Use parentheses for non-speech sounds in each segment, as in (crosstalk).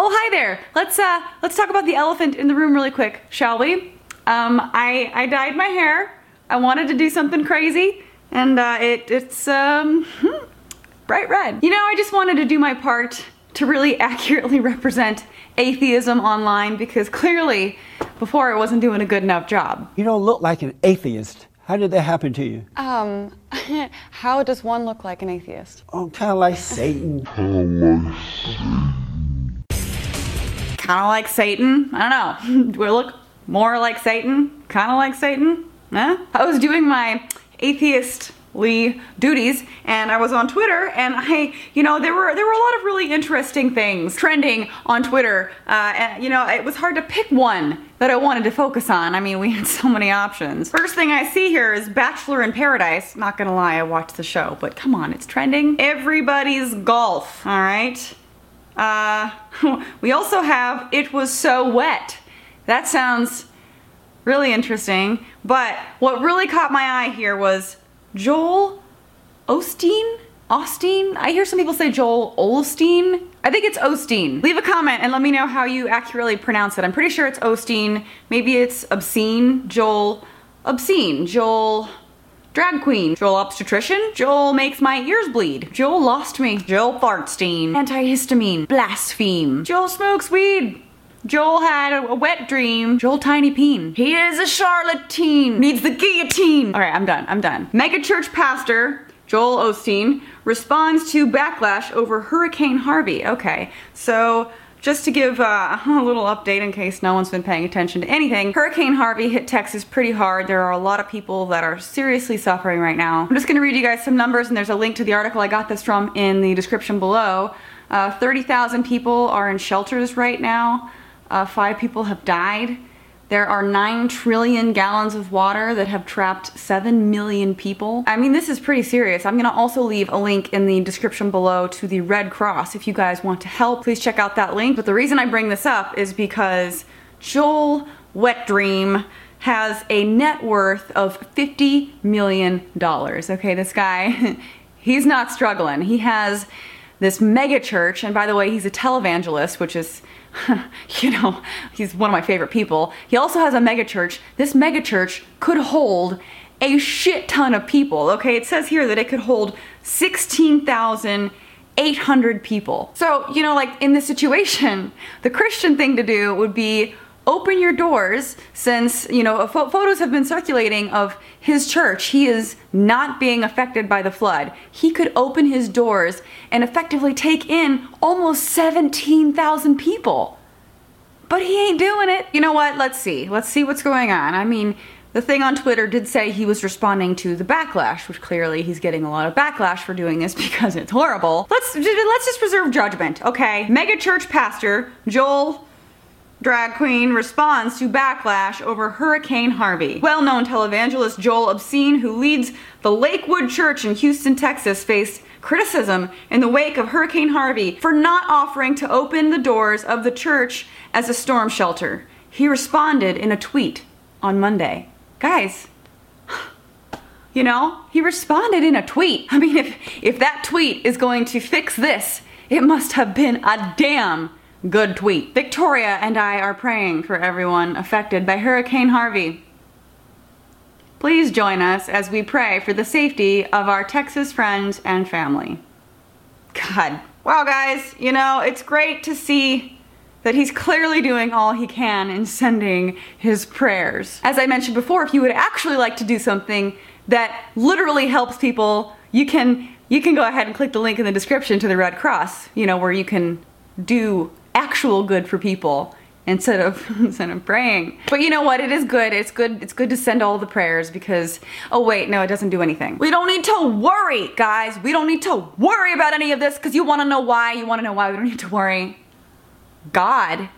Oh, hi there. Let's uh, let's talk about the elephant in the room really quick, shall we? Um, I I dyed my hair. I wanted to do something crazy, and uh, it it's um hmm, bright red. You know, I just wanted to do my part to really (laughs) accurately represent atheism online because clearly before I wasn't doing a good enough job. You don't look like an atheist. How did that happen to you? Um, (laughs) how does one look like an atheist? Oh, kind of like Satan. Kind of like Satan? I don't know. (laughs) Do I look more like Satan? Kind of like Satan? Huh? I was doing my atheistly duties and I was on Twitter and I, you know, there were there were a lot of really interesting things trending on Twitter. Uh, and, you know, it was hard to pick one that I wanted to focus on. I mean, we had (laughs) so many options. First thing I see here is Bachelor in Paradise. Not gonna lie, I watched the show, but come on, it's trending. Everybody's golf, all right? Uh, (laughs) we also have It Was So Wet. That sounds really interesting, but what really caught my eye here was Joel Osteen? Osteen? I hear some people say Joel Olstein. I think it's Osteen. Leave a comment and let me know how you accurately pronounce it. I'm pretty sure it's Osteen. Maybe it's obscene. Joel obscene. Joel drag queen. Joel obstetrician. Joel makes my ears bleed. Joel lost me. Joel fartstein. Antihistamine. Blaspheme. Joel smokes weed. Joel had a, wet dream. Joel Tiny Peen. He is a charlatan. Needs the guillotine. All right, I'm done. I'm done. Mega church pastor Joel Osteen responds to backlash over Hurricane Harvey. Okay, so just to give uh, (laughs) a little update in case no one's been paying attention to anything, Hurricane Harvey hit Texas pretty hard. There are a lot of people that are seriously suffering right now. I'm just gonna read you guys some numbers and there's a link to the article I got this from in the description below. Uh, 30,000 people are in shelters right now. Uh, five people have died. There are 9 trillion gallons of water that have trapped 7 million people. I mean, this is pretty serious. I'm gonna also leave a link in the description below to the Red Cross. If you guys want to help, please check out that link. But the reason I bring this up is because Joel Wet Dream has a net worth of $50 million. Okay, this guy, (laughs) he's not struggling. He has this mega church, and by the way, he's a televangelist, which is (laughs) you know, he's one of my favorite people. He also has a megachurch. This megachurch could hold a shit ton of people. Okay, it says here that it could hold 16,800 people. So, you know, like in this situation, the Christian thing to do would be open your doors since, you know, photos have been circulating of his church. He is not being affected by the flood. He could open his doors and effectively take in almost 17,000 people. But he ain't doing it. You know what? Let's see. Let's see what's going on. I mean, the thing on Twitter did say he was responding to the backlash, which clearly he's getting a lot of backlash for doing this (laughs) because it's horrible. Let's let's just preserve judgment, okay? Mega church pastor Joel drag queen responds to backlash over Hurricane Harvey. Well-known televangelist Joel Obscene, who leads the Lakewood Church in Houston, Texas, faced criticism in the wake of Hurricane Harvey for not offering to open the doors of the church as a storm shelter. He responded in a tweet on Monday. Guys, (sighs) you know, he responded in a tweet. I mean, if, if that tweet is going to fix this, it must have been a damn Good tweet. Victoria and I are praying for everyone affected by Hurricane Harvey. Please join us as we pray for the safety of our Texas friends and family. God. Wow, guys, you know, it's great to see that he's clearly doing all he can in sending his prayers. As I mentioned before, if you would actually like to do something that literally helps people, you can you can go ahead and click the link in the description to the Red Cross, you know, where you can do actual good for people instead of (laughs) instead of praying. But you know what? It is good. It's good. It's good to send all the prayers because oh wait, no, it doesn't do anything. We don't need to worry, guys. We don't need to worry about any of this because you want to know why. You want to know why we don't need to worry. God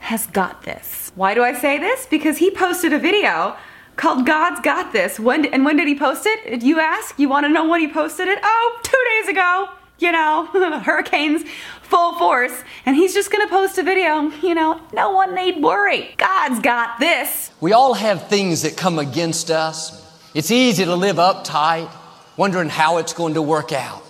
has got this. Why do I say this? Because he posted a video called God's Got This. When and when did he post it? You ask? You want to know when he posted it? Oh, two days ago you know, (laughs) hurricanes full force, and he's just gonna post a video. You know, no one need worry. God's got this. We all have things that come against us. It's easy to live uptight, wondering how it's going to work out.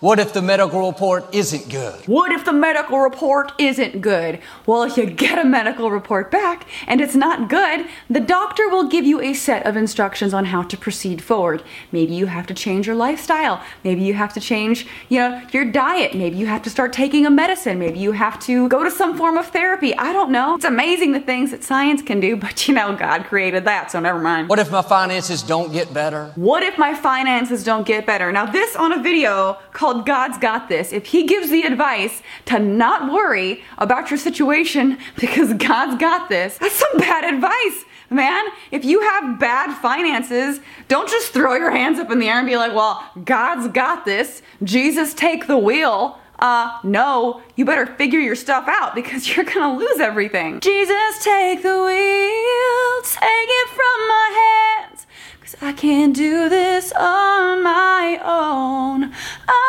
What if the medical report isn't good? What if the medical report isn't good? Well, if you get a medical report back and it's not good, the doctor will give you a set of instructions on how to proceed forward. Maybe you have to change your lifestyle. Maybe you have to change, you know, your diet. Maybe you have to start taking a medicine. Maybe you have to go to some form of therapy. I don't know. It's amazing the things that science can do, but you know, God created that, so never mind. What if my finances don't get better? What if my finances don't get better? Now, this on a video called God's Got This, if He gives the advice to not worry about your situation (laughs) because God's got this, that's some bad advice. Man, if you have bad finances, don't just throw your hands up in the air and be like, well, God's got this. Jesus, take the wheel. Uh, no, you better figure your stuff out because (laughs) you're gonna lose everything. Jesus, take the wheel, take it from my hands. Cause I can't do this on my own. I'ma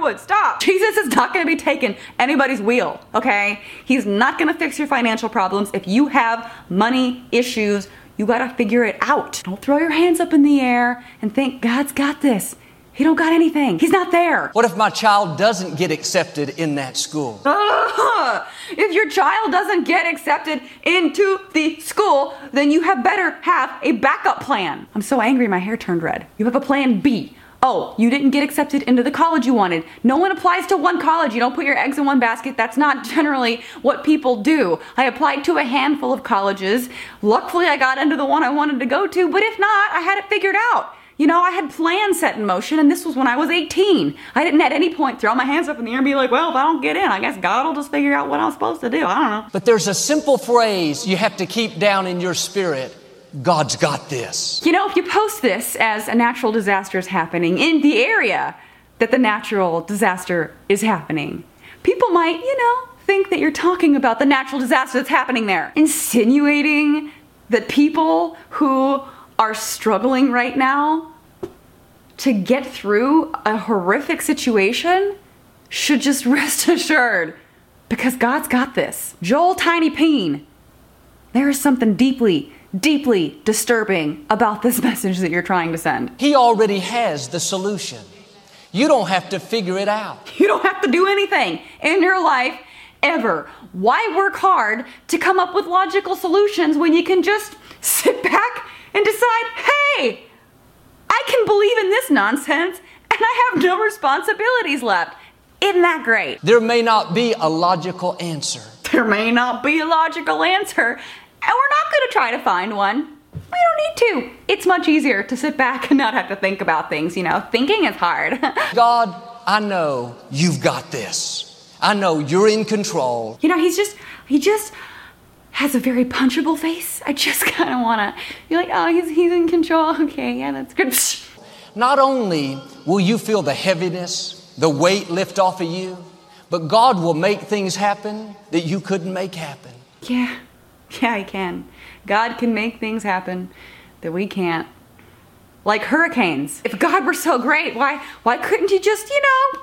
Underwood, stop. Jesus is not gonna be taking anybody's wheel, okay? He's not gonna fix your financial problems. If you have money issues, you gotta figure it out. Don't throw your hands up in the air and think God's got this. He don't got anything. He's not there. What if my child doesn't get accepted in that school? Ugh. (laughs) If your child doesn't get accepted into the school, then you have better have a backup plan. I'm so angry my hair turned red. You have a plan B. Oh, you didn't get accepted into the college you wanted. No one applies to one college. You don't put your eggs in one basket. That's not (laughs) generally what people do. I applied to a handful of colleges. Luckily, I got into the one I wanted to go to, but if not, I had it figured out. You know, I had plans set in motion, and this was when I was 18. I didn't at any point throw my hands up in the air and be like, well, if I don't get in, I guess God will just figure out what I'm supposed to do. I don't know. But there's a simple phrase you have to keep down in your spirit God's got this. You know, if you post this as a natural disaster is happening in the area that the natural disaster is happening, people might, you know, think that you're talking about the natural disaster that's happening there. Insinuating that people who are struggling right now to get through a horrific situation should just (laughs) rest assured because God's got this. Joel Tiny Peen, there is something deeply, deeply disturbing about this (laughs) message that you're trying to send. He already has the solution. You don't have to figure it out. (laughs) You don't have to do anything in your life ever. Why work hard to come up with logical solutions when you can just (laughs) sit back and decide, hey, I can believe in this nonsense and I have no responsibilities left. Isn't that great? There may not be a logical answer. There may not be a logical answer, and we're not going to try to find one. We don't need to. It's much easier to sit back and not have to think about things, you know. Thinking is hard. (laughs) God, I know you've got this. I know you're in control. you know, he's just, he just has a very punchable face. I just (laughs) kind of want to be like, oh, he's, he's in control. (laughs) Okay, yeah, that's good. Not only will you feel the heaviness, the weight lift off of you, but God will make things happen that you couldn't make happen. Yeah, yeah, he can. God can make things happen that we can't. Like hurricanes. If God were so great, why why couldn't he just, you know,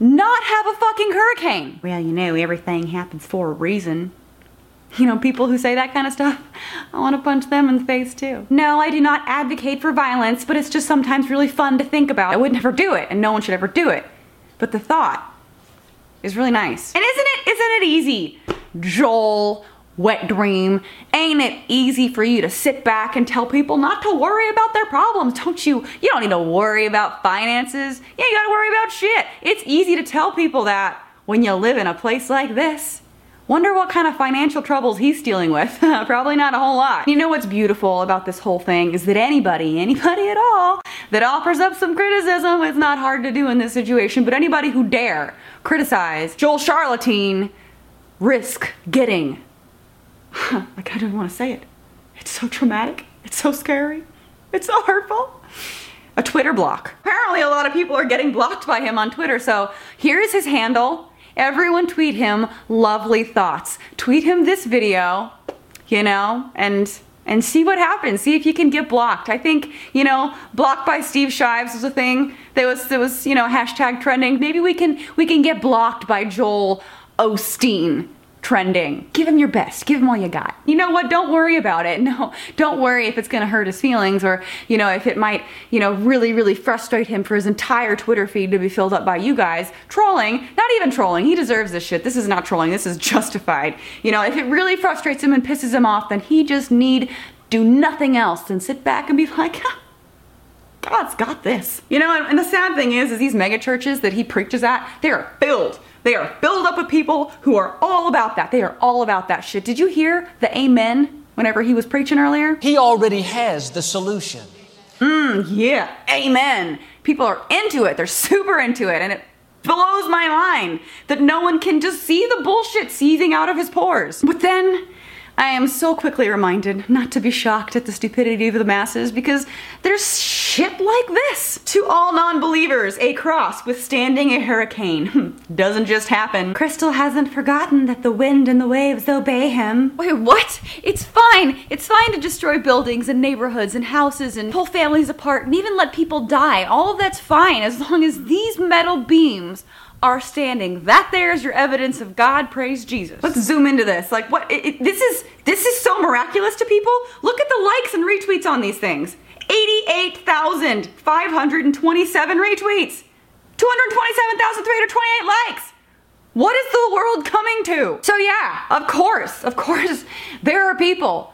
not have a fucking hurricane? Well, you know, everything happens for a reason. You know, people who say that kind of stuff, (laughs) I want to punch them in the face too. No, I do not advocate for violence, but it's just sometimes really fun to think about. I would never do it, and no one should ever do it. But the thought is really nice. And isn't it isn't it easy? Joel, wet dream. Ain't it easy for you to sit back and tell people not to worry about their problems? Don't you? You don't need to worry about finances. Yeah, you gotta worry about shit. It's easy to tell people that when you live in a place like this. Wonder what kind of financial troubles he's dealing with. (laughs) Probably not a whole lot. You know what's beautiful about this whole thing is that anybody, anybody at all, that offers up some criticism, it's not hard to do in this situation, but anybody who dare criticize Joel Charlatine risk getting. Like, I don't want to say it. It's so traumatic. It's so scary. It's so hurtful. A Twitter block. Apparently, a lot of people are getting blocked by him on Twitter, so here's his handle. Everyone tweet him lovely thoughts. Tweet him this video, you know, and and see what happens. See if you can get blocked. I think, you know, blocked by Steve Shives was a thing that was that was, you know, hashtag trending. Maybe we can we can get blocked by Joel Osteen trending. Give him your best. Give him all you got. You know what? Don't worry about it. (laughs) No, don't worry if it's going to hurt his feelings or, you know, if it might, you know, really, really frustrate him for his entire Twitter feed to be filled up by you guys trolling. Not even trolling. He deserves this shit. This is not trolling. This is (laughs) justified. You know, if it really frustrates him and pisses him off, then he just need do nothing else than sit back and be like, (laughs) God's got this. You know, and, and the sad thing is, is these mega churches that he preaches at, they are filled. They are filled up with people who are all about that. They are all about that shit. Did you hear the amen whenever he was preaching earlier? He already has the solution. Mm, yeah, amen. People are into it. They're super into it. And it blows my mind that no one can just see the bullshit seething out of his pores. But then I am so quickly reminded not to be shocked at the stupidity of the masses because there's shit like this. To all non believers, a cross withstanding a hurricane hmm, doesn't just happen. Crystal hasn't forgotten that the wind and the waves obey him. Wait, what? It's fine. It's fine to destroy buildings and neighborhoods and houses and pull families apart and even let people die. All of that's fine as long as these metal beams are standing. That there is your evidence of God. Praise Jesus. Let's zoom into this. Like what? It, it, this is this is so miraculous to people. Look at the likes and retweets on these things. 88,527 retweets. 227,328 likes. What is the world coming to? So yeah, of course, of course, (laughs) there are people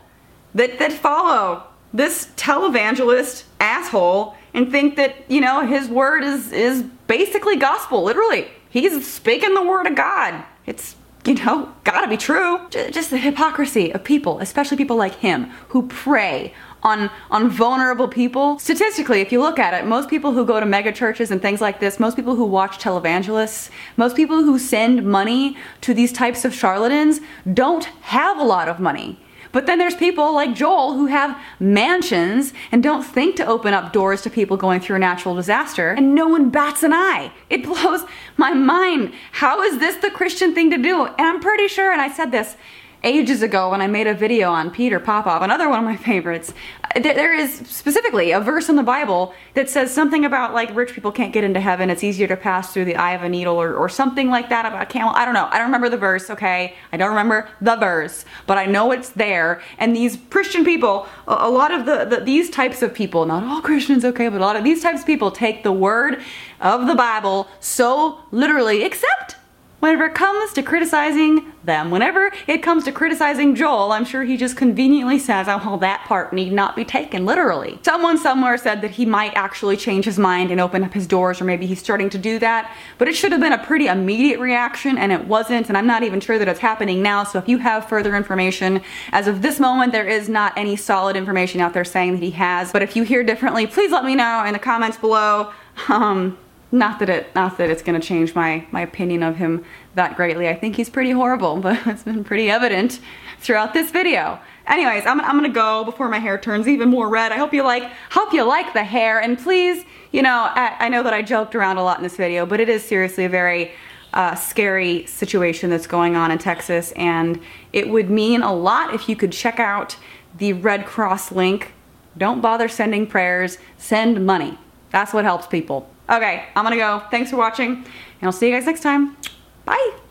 that that follow this televangelist asshole and think that, you know, his word is is basically gospel, literally. He's speaking the word of God. It's you know, gotta be true. Just the hypocrisy of people, especially people like him, who prey on on vulnerable people. Statistically, if you look at it, most people who go to mega churches and things like this, most people who watch televangelists, most people who send money to these types of charlatans don't have a lot of money. But then there's people like Joel who have mansions and don't think to open up doors to people going through a natural disaster, and no one bats an eye. It (laughs) blows my mind. How is this the Christian thing to do? And I'm pretty sure, and I said this ages ago when I made a video on Peter Popoff, another one of my favorites. There is specifically a verse in the Bible that says something about like rich people can't get into heaven. It's easier to pass through the eye of a needle or, or something like that about a camel. I don't know. I don't remember the verse, okay? I don't remember the verse, but I know it's there. And these Christian people, a, a lot of the, the these types of people, not all Christians, okay, but a lot of these types of people take the word of the Bible so literally, except whenever it comes to criticizing them. Whenever it comes to criticizing Joel, I'm sure he just conveniently says, oh, well, that part need not be taken literally. Someone somewhere said that he might actually change his mind and open up his doors, or maybe he's starting to do that, but it should have been a pretty immediate reaction, and it wasn't, and I'm not even sure that it's happening now, so if you have further information, as of this moment, there is not any solid information out there saying that he has, but if you hear differently, please let me know in the comments below. Um, not that it not that it's going to change my my opinion of him that greatly. I think he's pretty horrible, (laughs) but it's been pretty evident throughout this video. Anyways, I'm, I'm gonna go before my hair turns even more red. I hope you like hope you like the hair, and please, you know, I, I know that I joked around a lot in this video, but it is seriously a very uh, scary situation that's going on in Texas, and it would mean a lot if you could check out the Red Cross link. Don't bother sending prayers, send money. That's what helps people. Okay, I'm gonna go. Thanks for watching, and I'll see you guys next time. Bye.